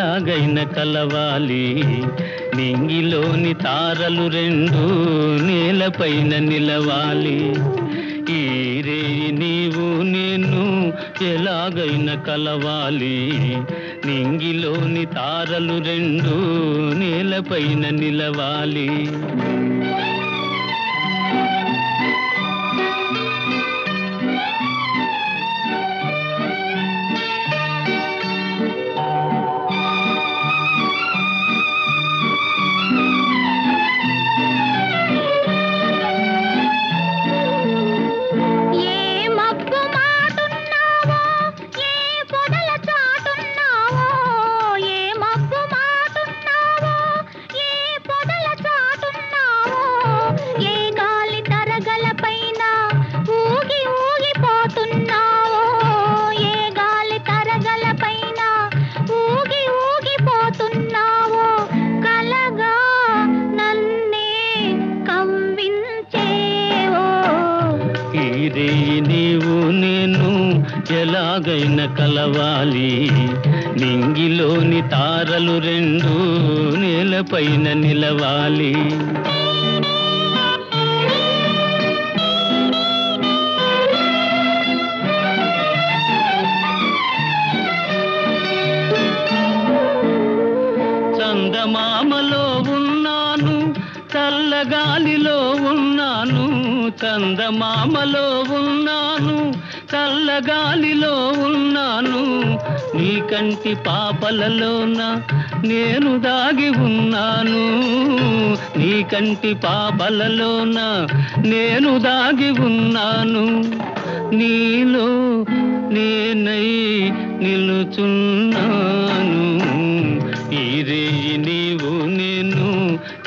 ఎలాగైన కలవాలి. నింగిలోని తారలు రెండు నేలపైన నిలవాలి. ఈరే నీవు నేను ఎలాగైన కలవాలి. నింగిలోని తారలు రెండు నేలపైన నిలవాలి. ఎలాగైనా కలవాలి. నింగిలోని తారలు రెండు నేలపైన నిలవాలి. కందమామలో ఉన్నాను చల్లగాలిలో ఉన్నాను. నీ కంటి పాపలలోన నేను దాగి ఉన్నాను. నీ కంటి పాపలలోన నేను దాగి ఉన్నాను. నీ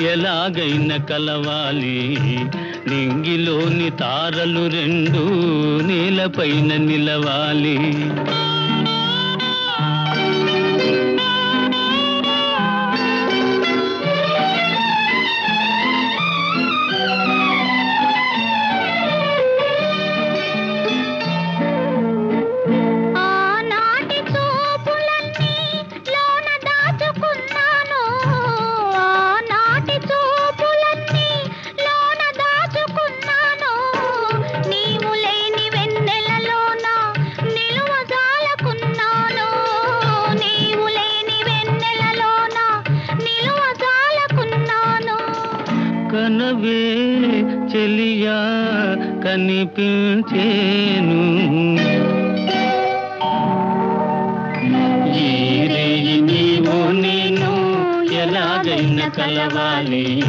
ఎలాగైనా కలవాలి. నింగిలోని తారలు రెండు నీలపైన నిలవాలి. కనవే చెలియా కనిపించేను. నీవు నేను ఎలాగైనా కలవాలి.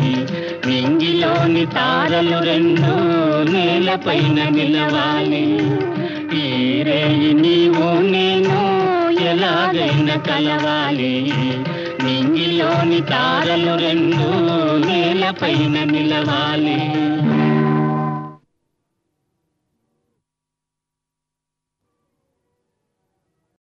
నింగిలోని తారలు రెండు నేలపైన నిలవాలి. ఈ రేయి నీవు నేను ఎలాగైనా కలవాలి. నింగిలోని తారలు రెండు నేలపైన నిలవాలి.